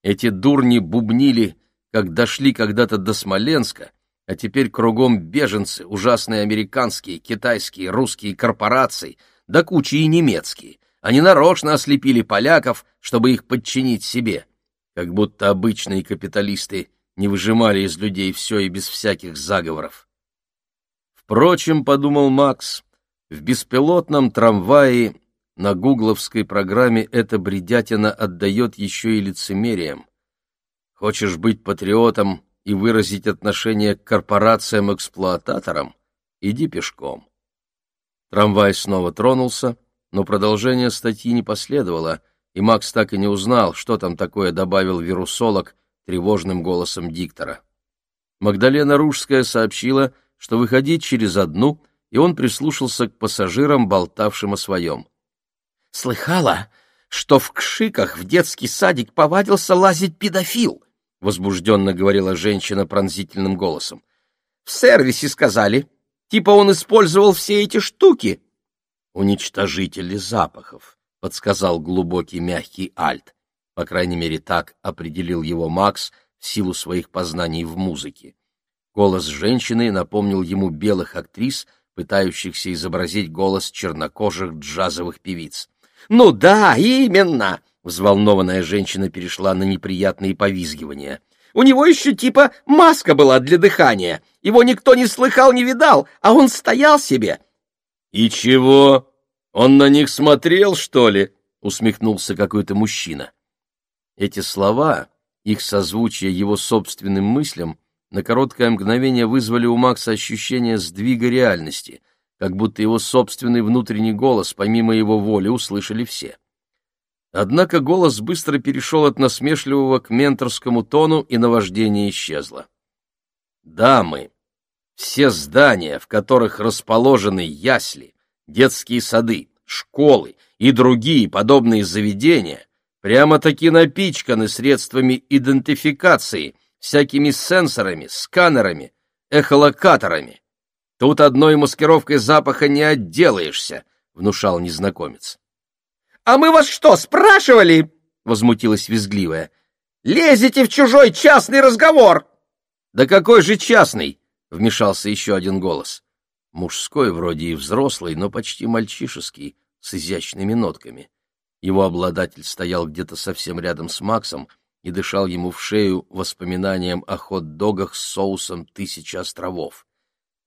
Эти дурни бубнили, как дошли когда-то до Смоленска, а теперь кругом беженцы, ужасные американские, китайские, русские корпорации, да кучи и немецкие. Они нарочно ослепили поляков, чтобы их подчинить себе. Как будто обычные капиталисты не выжимали из людей все и без всяких заговоров. Впрочем, подумал Макс, в беспилотном трамвае на гугловской программе эта бредятина отдает еще и лицемерием. Хочешь быть патриотом, и выразить отношение к корпорациям-эксплуататорам, иди пешком. Трамвай снова тронулся, но продолжение статьи не последовало, и Макс так и не узнал, что там такое добавил вирусолог тревожным голосом диктора. Магдалена Ружская сообщила, что выходить через одну, и он прислушался к пассажирам, болтавшим о своем. «Слыхала, что в Кшиках в детский садик повадился лазить педофил?» — возбужденно говорила женщина пронзительным голосом. «В сервисе сказали. Типа он использовал все эти штуки». «Уничтожители запахов», — подсказал глубокий мягкий альт. По крайней мере, так определил его Макс в силу своих познаний в музыке. Голос женщины напомнил ему белых актрис, пытающихся изобразить голос чернокожих джазовых певиц. «Ну да, именно!» — взволнованная женщина перешла на неприятные повизгивания. «У него еще типа маска была для дыхания. Его никто не слыхал, не видал, а он стоял себе». «И чего? Он на них смотрел, что ли?» — усмехнулся какой-то мужчина. Эти слова, их созвучие его собственным мыслям, на короткое мгновение вызвали у Макса ощущение сдвига реальности, как будто его собственный внутренний голос, помимо его воли, услышали все. Однако голос быстро перешел от насмешливого к менторскому тону, и наваждение исчезло. «Дамы, все здания, в которых расположены ясли, детские сады, школы и другие подобные заведения прямо-таки напичканы средствами идентификации, всякими сенсорами, сканерами, эхолокаторами. Тут одной маскировкой запаха не отделаешься, — внушал незнакомец. — А мы вас что, спрашивали? — возмутилась визгливая. — Лезете в чужой частный разговор! — Да какой же частный? — вмешался еще один голос. Мужской, вроде и взрослый, но почти мальчишеский, с изящными нотками. Его обладатель стоял где-то совсем рядом с Максом и дышал ему в шею воспоминанием о хот-догах с соусом «Тысячи островов».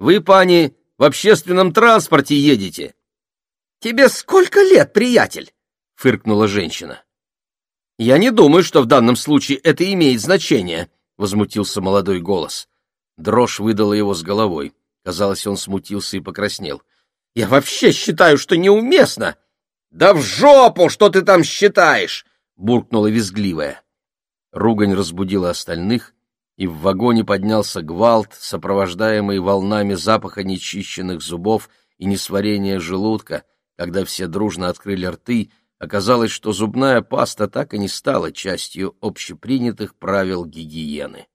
«Вы, пани, в общественном транспорте едете!» «Тебе сколько лет, приятель?» — фыркнула женщина. «Я не думаю, что в данном случае это имеет значение», — возмутился молодой голос. Дрожь выдала его с головой. Казалось, он смутился и покраснел. «Я вообще считаю, что неуместно!» «Да в жопу, что ты там считаешь!» — буркнула визгливая. Ругань разбудила остальных, и в вагоне поднялся гвалт, сопровождаемый волнами запаха нечищенных зубов и несварения желудка. Когда все дружно открыли рты, оказалось, что зубная паста так и не стала частью общепринятых правил гигиены.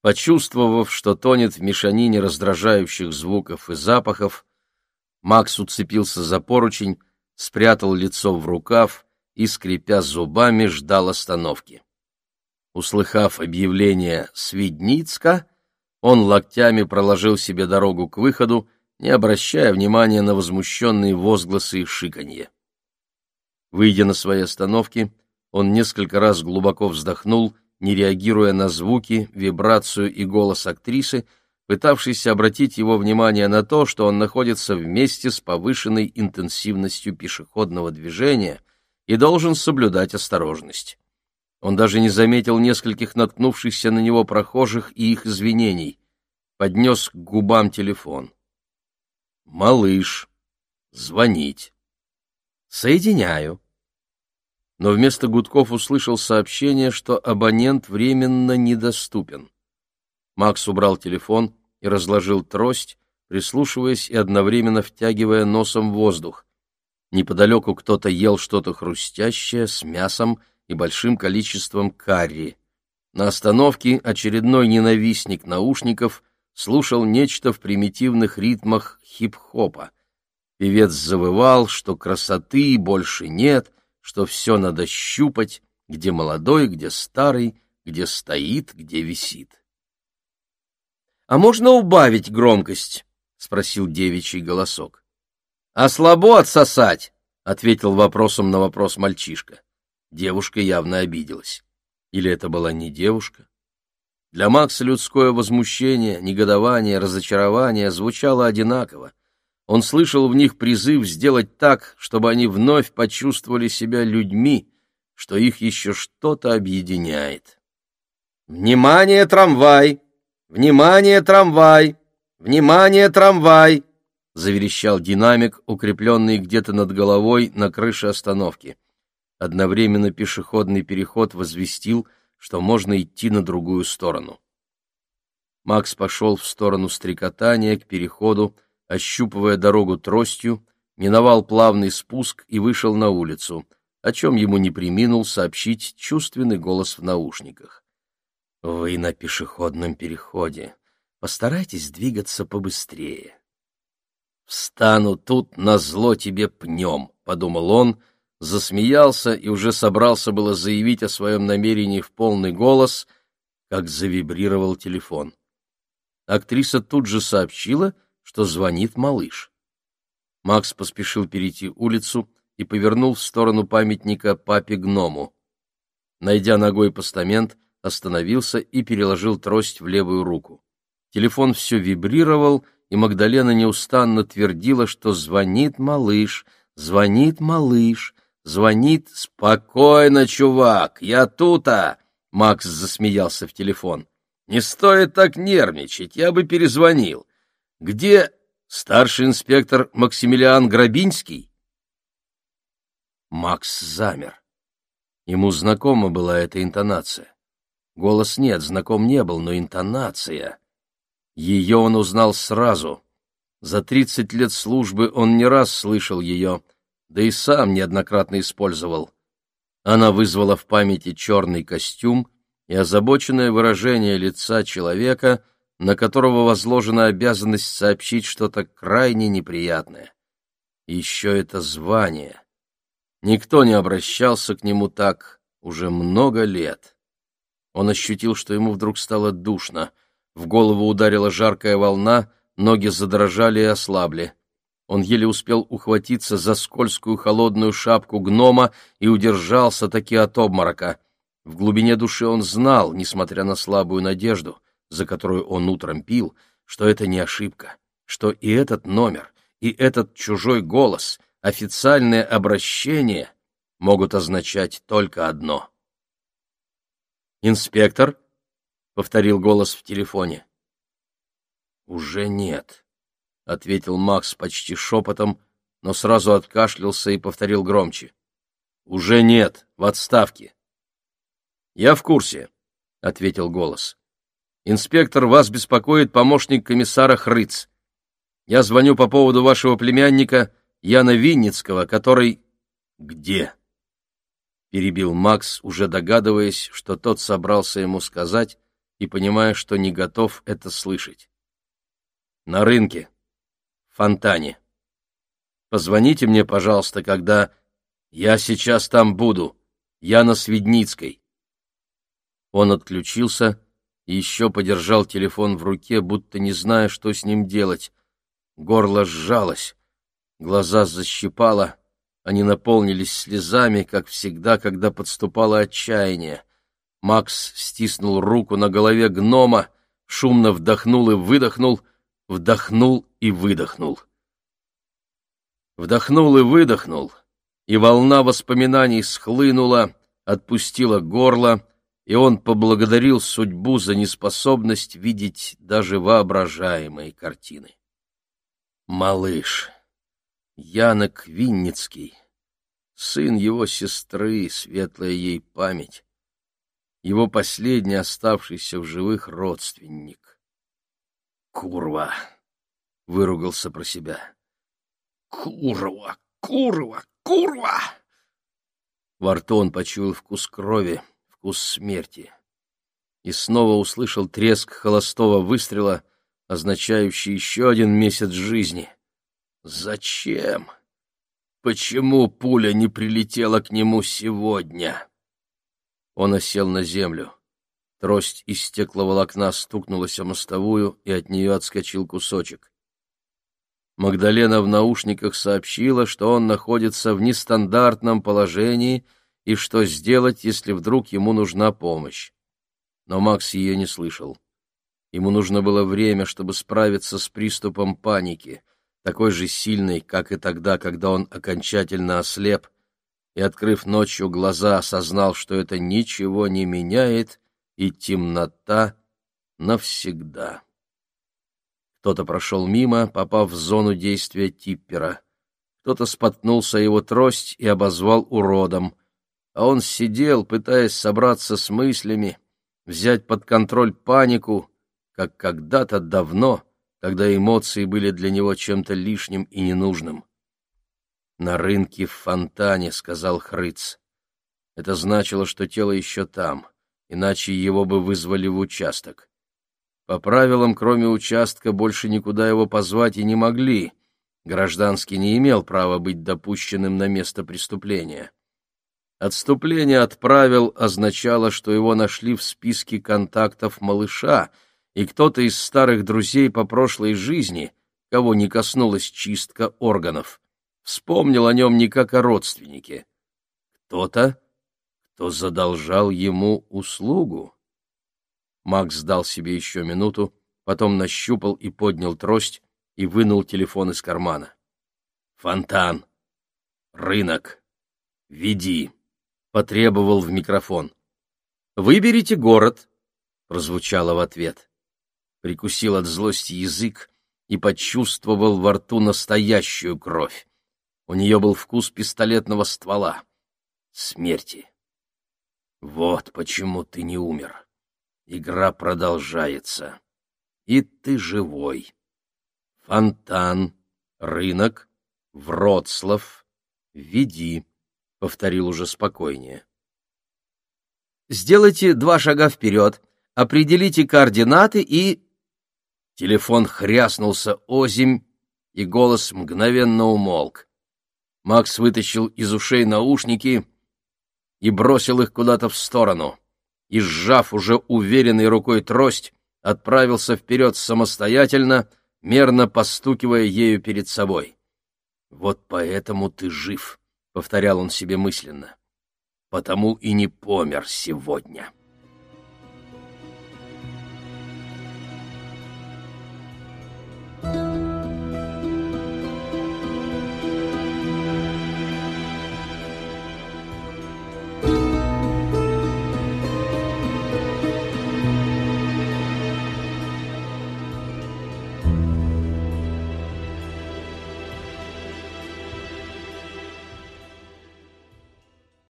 Почувствовав, что тонет в мешанине раздражающих звуков и запахов, Макс уцепился за поручень, спрятал лицо в рукав и, скрипя зубами, ждал остановки. Услыхав объявление «Свидницка», он локтями проложил себе дорогу к выходу, не обращая внимания на возмущенные возгласы и шиканье. Выйдя на свои остановки, он несколько раз глубоко вздохнул, не реагируя на звуки, вибрацию и голос актрисы, пытавшийся обратить его внимание на то, что он находится вместе с повышенной интенсивностью пешеходного движения и должен соблюдать осторожность. Он даже не заметил нескольких наткнувшихся на него прохожих и их извинений. Поднес к губам телефон. «Малыш, звонить». «Соединяю». Но вместо гудков услышал сообщение, что абонент временно недоступен. Макс убрал телефон и разложил трость, прислушиваясь и одновременно втягивая носом воздух. Неподалеку кто-то ел что-то хрустящее с мясом и большим количеством карри. На остановке очередной ненавистник наушников слушал нечто в примитивных ритмах хип-хопа. Певец завывал, что красоты больше нет, что все надо щупать, где молодой, где старый, где стоит, где висит. — А можно убавить громкость? — спросил девичий голосок. — А слабо отсосать? — ответил вопросом на вопрос мальчишка. Девушка явно обиделась. Или это была не девушка? Для Макса людское возмущение, негодование, разочарование звучало одинаково. Он слышал в них призыв сделать так, чтобы они вновь почувствовали себя людьми, что их еще что-то объединяет. «Внимание, трамвай! Внимание, трамвай! Внимание, трамвай!» — заверещал динамик, укрепленный где-то над головой на крыше остановки. Одновременно пешеходный переход возвестил, что можно идти на другую сторону. Макс пошел в сторону стрекотания к переходу, ощупывая дорогу тростью, миновал плавный спуск и вышел на улицу, о чем ему не приминул сообщить чувственный голос в наушниках. «Вы на пешеходном переходе. Постарайтесь двигаться побыстрее». «Встану тут, на зло тебе пнем», — подумал он, — засмеялся и уже собрался было заявить о своем намерении в полный голос, как завибрировал телефон. Актриса тут же сообщила, что звонит малыш. Макс поспешил перейти улицу и повернул в сторону памятника папе-гному. Найдя ногой постамент, остановился и переложил трость в левую руку. Телефон все вибрировал, и Магдалена неустанно твердила, что звонит малыш, звонит малыш, звонит «Спокойно, чувак, я тут-а!» Макс засмеялся в телефон. «Не стоит так нервничать, я бы перезвонил. Где старший инспектор Максимилиан Грабинский?» Макс замер. Ему знакома была эта интонация. Голос нет, знаком не был, но интонация... Ее он узнал сразу. За тридцать лет службы он не раз слышал ее, да и сам неоднократно использовал. Она вызвала в памяти черный костюм и озабоченное выражение лица человека, на которого возложена обязанность сообщить что-то крайне неприятное. еще это звание. Никто не обращался к нему так уже много лет. Он ощутил, что ему вдруг стало душно — в голову ударила жаркая волна, ноги задрожали и ослабли. Он еле успел ухватиться за скользкую холодную шапку гнома и удержался таки от обморока. В глубине души он знал, несмотря на слабую надежду, за которую он утром пил, что это не ошибка, что и этот номер, и этот чужой голос, официальное обращение могут означать только одно. «Инспектор?» повторил голос в телефоне. Уже нет, ответил Макс почти шепотом, но сразу откашлялся и повторил громче. Уже нет, в отставке. Я в курсе, ответил голос. Инспектор, вас беспокоит помощник комиссара Хрыц. Я звоню по поводу вашего племянника Яна Винницкого, который... Где? Перебил Макс, уже догадываясь, что тот собрался ему сказать, и понимая, что не готов это слышать. На рынке. Фонтане. Позвоните мне, пожалуйста, когда... Я сейчас там буду. Я на Свидницкой. Он отключился и еще подержал телефон в руке, будто не зная, что с ним делать. Горло сжалось, глаза защипало, они наполнились слезами, как всегда, когда подступало отчаяние. Макс стиснул руку на голове гнома, шумно вдохнул и выдохнул, вдохнул и выдохнул. Вдохнул и выдохнул, и волна воспоминаний схлынула, отпустила горло, и он поблагодарил судьбу за неспособность видеть даже воображаемые картины. Малыш, Янок Винницкий, сын его сестры, светлая ей память, его последний оставшийся в живых родственник. «Курва!» — выругался про себя. «Курва! Курва! Курва!» Во рту он почуял вкус крови, вкус смерти. И снова услышал треск холостого выстрела, означающий еще один месяц жизни. Зачем? Почему пуля не прилетела к нему сегодня? Он осел на землю. Трость из стекловолокна стукнулась о мостовую, и от нее отскочил кусочек. Магдалена в наушниках сообщила, что он находится в нестандартном положении и что сделать, если вдруг ему нужна помощь. Но Макс ее не слышал. Ему нужно было время, чтобы справиться с приступом паники, такой же сильной, как и тогда, когда он окончательно ослеп и, открыв ночью глаза, осознал, что это ничего не меняет, и темнота навсегда. Кто-то прошел мимо, попав в зону действия типпера. Кто-то споткнулся его трость и обозвал уродом. А он сидел, пытаясь собраться с мыслями, взять под контроль панику, как когда-то давно, когда эмоции были для него чем-то лишним и ненужным. «На рынке в фонтане», — сказал Хрыц. Это значило, что тело еще там, иначе его бы вызвали в участок. По правилам, кроме участка, больше никуда его позвать и не могли. Гражданский не имел права быть допущенным на место преступления. Отступление от правил означало, что его нашли в списке контактов малыша, и кто-то из старых друзей по прошлой жизни — кого не коснулась чистка органов, вспомнил о нем не как о родственнике. Кто-то, кто задолжал ему услугу. Макс дал себе еще минуту, потом нащупал и поднял трость и вынул телефон из кармана. «Фонтан! Рынок! Веди!» — потребовал в микрофон. «Выберите город!» — прозвучало в ответ. Прикусил от злости язык и почувствовал во рту настоящую кровь. У нее был вкус пистолетного ствола. Смерти. Вот почему ты не умер. Игра продолжается. И ты живой. Фонтан, рынок, Вроцлав, веди, — повторил уже спокойнее. Сделайте два шага вперед, определите координаты и... Телефон хряснулся озимь, и голос мгновенно умолк. Макс вытащил из ушей наушники и бросил их куда-то в сторону и, сжав уже уверенной рукой трость, отправился вперед самостоятельно, мерно постукивая ею перед собой. «Вот поэтому ты жив», — повторял он себе мысленно. «Потому и не помер сегодня».